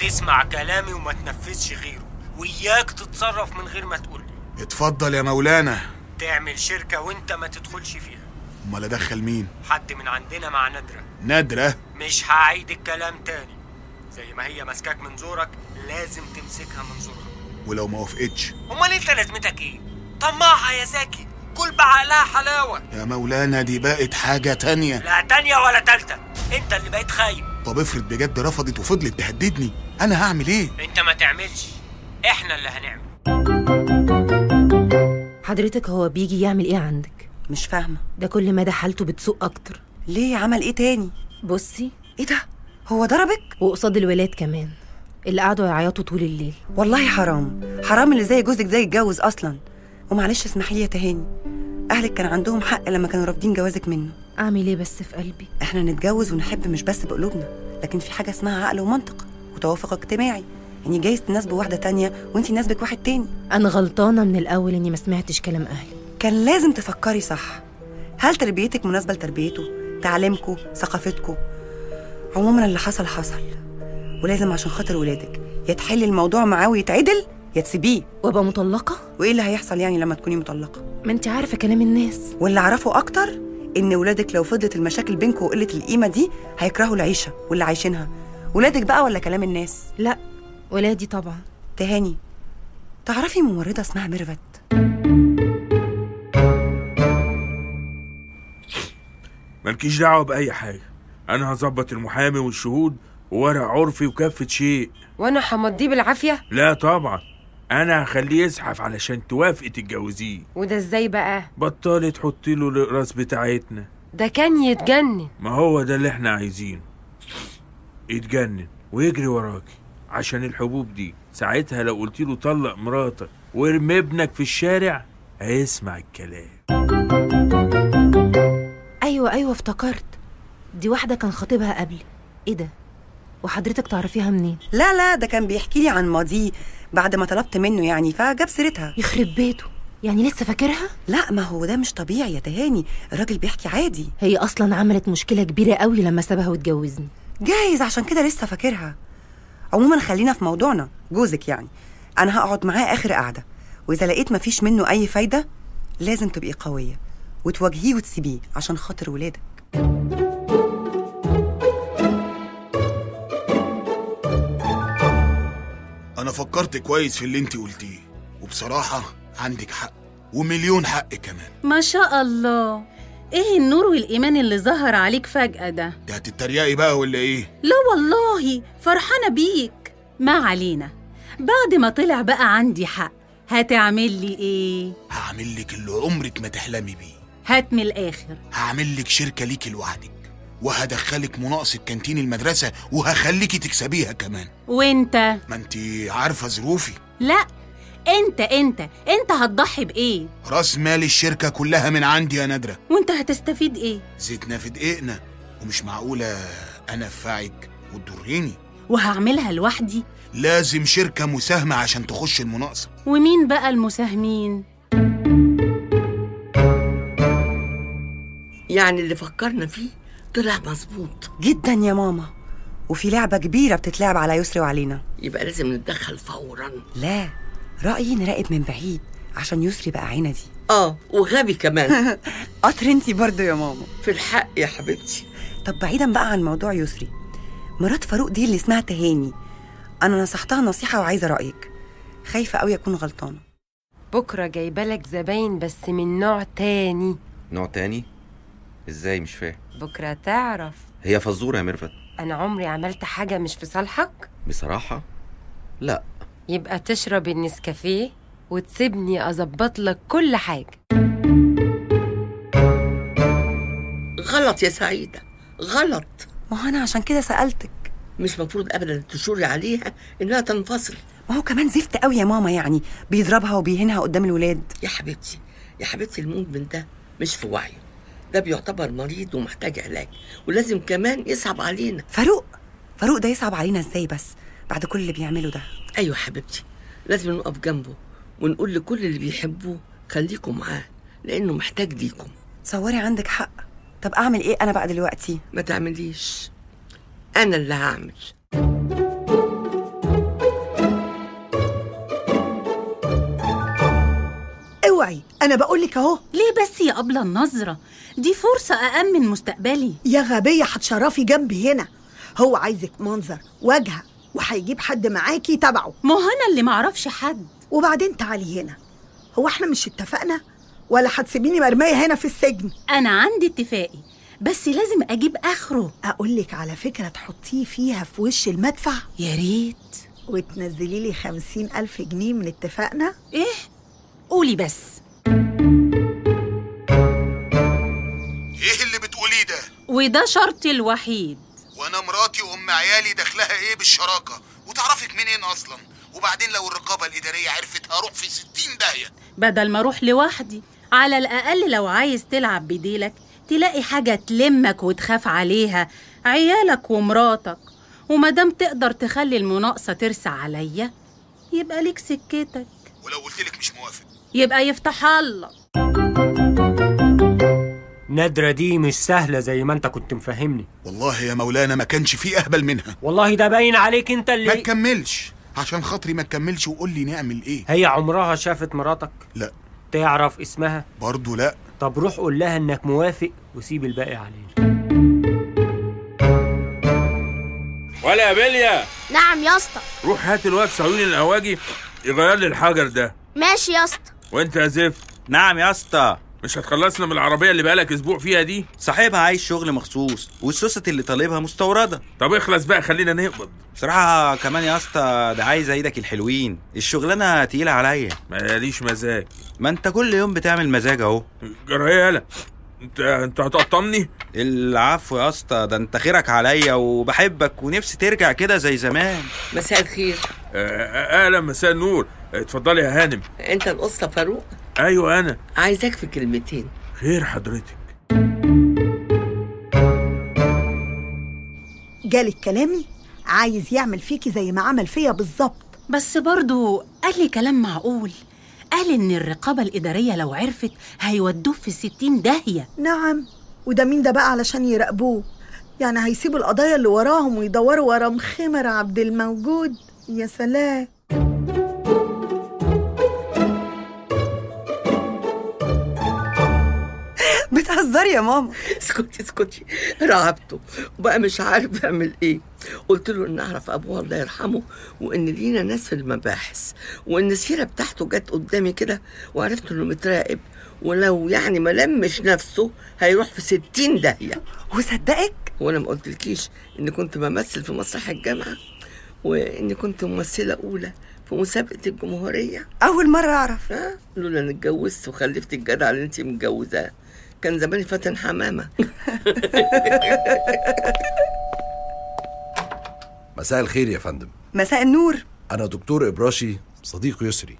تسمع كلامي وما تنفذش غيره وإياك تتصرف من غير ما تقول لي. اتفضل يا مولانا. تعمل شركة وأنت ما تدخلش فيها. أمال أدخل مين؟ حد من عندنا مع نادرة نادرة مش هعيد الكلام تاني. زي ما هي ماسكاك من زورك لازم تمسكها من زورها. ولو ما وافقتش. أمال أنت لازمتك إيه؟ طماعة يا زكي. كل بعقلها حلاوة. يا مولانا دي بقت حاجة تانية. لا تانية ولا تالتة. أنت اللي بقيت خايب. طب افرض بجد رفضت وفضلت تهددني. أنا هعمل إيه؟ أنت ما تعملش. إحنا اللي هنعمل. حضرتك هو بيجي يعمل إيه عندك؟ مش فاهمة. ده كل ما ده حالته بتسوء أكتر. ليه عمل إيه تاني؟ بصي. إيه ده؟ هو ضربك؟ وقصاد الولاد كمان. اللي قعدوا يعيطوا طول الليل. والله حرام. حرام اللي زي جوزك ده يتجوز أصلا. ومعلش اسمحي لي يا تهاني. أهلك كان عندهم حق لما كانوا رافضين جوازك منه. أعمل إيه بس في قلبي؟ إحنا نتجوز ونحب مش بس بقلوبنا لكن في حاجة اسمها عقل ومنطق. وتوافق اجتماعي. يعني جايز تناسبه واحدة تانية وانتي ناسبك واحد تاني. أنا غلطانة من الأول إني ما سمعتش كلام أهلي. كان لازم تفكري صح. هل تربيتك مناسبة لتربيته تعليمكم ثقافتكم عموما اللي حصل حصل. ولازم عشان خاطر ولادك يا تحلي الموضوع معاه ويتعدل يا تسيبيه وأبقى مطلقة؟ وإيه اللي هيحصل يعني لما تكوني مطلقة؟ ما انت عارفة كلام الناس. واللي اعرفه أكتر إن ولادك لو فضلت المشاكل بينكم وقلة القيمة دي هيكرهوا العيشة واللي عايشينها. ولادك بقى ولا كلام الناس؟ لا ولادي طبعا. تهاني. تعرفي ممرضة اسمها ميرفت؟ مالكيش دعوة بأي حاجة. أنا هظبط المحامي والشهود وورق عرفي وكافة شيء. وأنا همضيه بالعافية؟ لا طبعا. أنا هخليه يزحف علشان توافقي تتجوزيه. وده إزاي بقى؟ بطلي تحطي له الأقراص بتاعتنا. ده كان يتجنن. ما هو ده اللي إحنا عايزينه. يتجنن ويجري وراكي عشان الحبوب دي. ساعتها لو قلت له طلق مراتك وارمي ابنك في الشارع هيسمع الكلام. أيوه أيوه افتكرت. دي واحدة كان خطيبها قبلي إيه ده؟ وحضرتك تعرفيها منين؟ لا لا ده كان بيحكي لي عن ماضيه بعد ما طلبت منه يعني فجاب سيرتها. يخرب بيته. يعني لسه فاكرها؟ لا ما هو ده مش طبيعي يا تهاني. الراجل بيحكي عادي. هي أصلا عملت مشكلة كبيرة قوي لما سابها واتجوزني. جايز عشان كده لسه فاكرها. عموما خلينا في موضوعنا جوزك يعني. أنا هقعد معاه آخر قعدة. وإذا لقيت مفيش منه أي فايدة لازم تبقي قوية. وتواجهيه وتسيبيه عشان خاطر ولادك. أنا فكرت كويس في اللي انت قلتيه. وبصراحة عندك حق. ومليون حق كمان. ما شاء الله. إيه النور والإيمان اللي ظهر عليك فجأة ده؟ ده هتتريقي بقى ولا إيه؟ لا والله فرحانة بيك. ما علينا. بعد ما طلع بقى عندي حق هتعمل لي إيه؟ هعمل لك اللي عمرك ما تحلمي بيه. هات من الآخر. هعمل لك شركة ليكي لوحدك. وهدخلك مناقصة كانتين المدرسة وهخليكي تكسبيها كمان. وإنت؟ ما انت عارفة ظروفي. لا. انت انت انت هتضحي بإيه؟ راس مال الشركة كلها من عندي يا نادرة. وانت هتستفيد إيه؟ زيتنا في دقيقنا ومش معقولة أنا أنفعك وتضريني. وهعملها لوحدي. لازم شركة مساهمة عشان تخش المناقصة. ومين بقى المساهمين؟ يعني اللي فكرنا فيه طلع مظبوط. جدا يا ماما. وفي لعبة كبيرة بتتلعب على يسري وعلينا. يبقى لازم نتدخل فورا. لا. رأيي نراقب من بعيد عشان يسري بقى عينه دي آه وغبي كمان. قطر أنتي برضه يا ماما. في الحق يا حبيبتي. طب بعيدا بقى عن موضوع يسري مرات فاروق دي اللي اسمها تهاني. أنا نصحتها نصيحة وعايزة رأيك. خايفة قوي أكون غلطانة. بكرة جايبالك زباين بس من نوع تاني. نوع تاني؟ إزاي؟ مش فاهم. بكرة تعرف. هي فزورة يا ميرفت. أنا عمري عملت حاجة مش في صالحك؟ بصراحة؟ لا. يبقى تشرب النسكافيه وتسيبني أظبط لك كل حاجة. غلط يا سعيدة غلط. ما هو أنا عشان كده سألتك. مش مفروض ابدا تشوري عليها إنها تنفصل. ما هو كمان زفت قوي يا ماما يعني بيضربها وبيهينها قدام الولاد. يا حبيبتي يا حبيبتي المدمن ده مش في وعيه. ده بيعتبر مريض ومحتاج علاج ولازم كمان يصعب علينا. فاروق فاروق ده يصعب علينا إزاي بس؟ بعد كل اللي بيعمله ده. أيوه حبيبتي لازم نقف جنبه ونقول لكل اللي بيحبه خليكم معاه لأنه محتاج ليكم. تصوري عندك حق. طب أعمل إيه أنا بقى دلوقتي؟ ما تعمليش. أنا اللي هعمل. اوعي أنا بقول لك أهو. ليه بس يا أبلة النظرة؟ دي فرصة أأمن مستقبلي. يا غبية هتشرفي جنبي هنا. هو عايزك منظر واجهة وهيجيب حد معاكي تبعه. ما هو أنا اللي معرفش حد. وبعدين تعالي هنا. هو إحنا مش اتفقنا؟ ولا هتسيبيني مرمية هنا في السجن؟ أنا عندي اتفاقي بس لازم أجيب آخره. اقولك على فكرة تحطيه فيها في وش المدفع. يا ريت. وتنزلي لي خمسين ألف جنيه من اتفاقنا. إيه؟ قولي بس. إيه اللي بتقوليه ده؟ وده شرطي الوحيد. وأنا مراتي وام عيالي دخلها إيه بالشراكة؟ وتعرفك منين أصلا؟ وبعدين لو الرقابة الإدارية عرفت هروح في ستين داهية. بدل ما أروح لوحدي على الأقل لو عايز تلعب بديلك تلاقي حاجة تلمك وتخاف عليها عيالك ومراتك. ومادام تقدر تخلي المناقصة ترسى عليا يبقى ليك سكتك. ولو قلت لك مش موافق. يبقى يفتح الله. نادرة دي مش سهلة زي ما انت كنت مفهمني. والله يا مولانا ما كانش فيه أهبل منها. والله ده باين عليك انت ما اللي تكملش. عشان خاطري ما تكملش وقول لي نعمل إيه. هي عمرها شافت مراتك؟ لا. تعرف اسمها؟ برضه لا. طب روح قول لها إنك موافق وسيب الباقي علينا. ولا يا بليا نعم يا اسطى. روح هات الواد صهيوني الأواجي يغير لي الحجر ده. ماشي يا اسطى. وانت يا زفت. نعم يا اسطى. مش هتخلصنا من العربية اللي بقالك أسبوع فيها دي؟ صاحبها عايز شغل مخصوص والسوست اللي طالبها مستوردة. طب اخلص بقى خلينا نقبض بصراحة كمان يا اسطى ده عايز إيدك الحلوين. الشغلانة تقيلة عليا. ماليش مزاج. ما أنت كل يوم بتعمل مزاج أهو. جرى إيه يالا. انت أنت هتقطمني؟ العفو يا اسطى ده أنت خيرك عليا وبحبك ونفسي ترجع كده زي زمان. مساء الخير. آه، أهلا مساء النور. اتفضلي يا هانم. أنت القصة فاروق؟ أيوه أنا. عايزاك في كلمتين. خير حضرتك. جالك كلامي عايز يعمل فيكي زي ما عمل فيا بالظبط. بس برضو قال لي كلام معقول. قال إن الرقابة الإدارية لو عرفت هيودوه في ستين داهية. نعم وده مين ده بقى علشان يراقبوه؟ يعني هيسيبوا القضايا اللي وراهم ويدوروا ورا مخمر عبد الموجود. يا سلام. بتهزري يا ماما. اسكتي اسكتي. رعبته وبقى مش عارف يعمل إيه. قلت له إن أعرف أبوه الله يرحمه وإن لينا ناس في المباحث وإن السيرة بتاعته جت قدامي كده وعرفت إنه متراقب ولو يعني ما لمش نفسه هيروح في ستين داهية. وصدقك؟ وأنا ما قلتلكيش اني كنت بمثل في مسرح الجامعة واني كنت ممثلة أولى في مسابقة الجمهورية. أول مرة أعرف. ها؟ لولا إني اتجوزت وخلفت الجدع اللي انت متجوزاه. كان زماني فاتن حمامة. مساء الخير يا فندم. مساء النور. أنا دكتور إبراشي صديق يسري.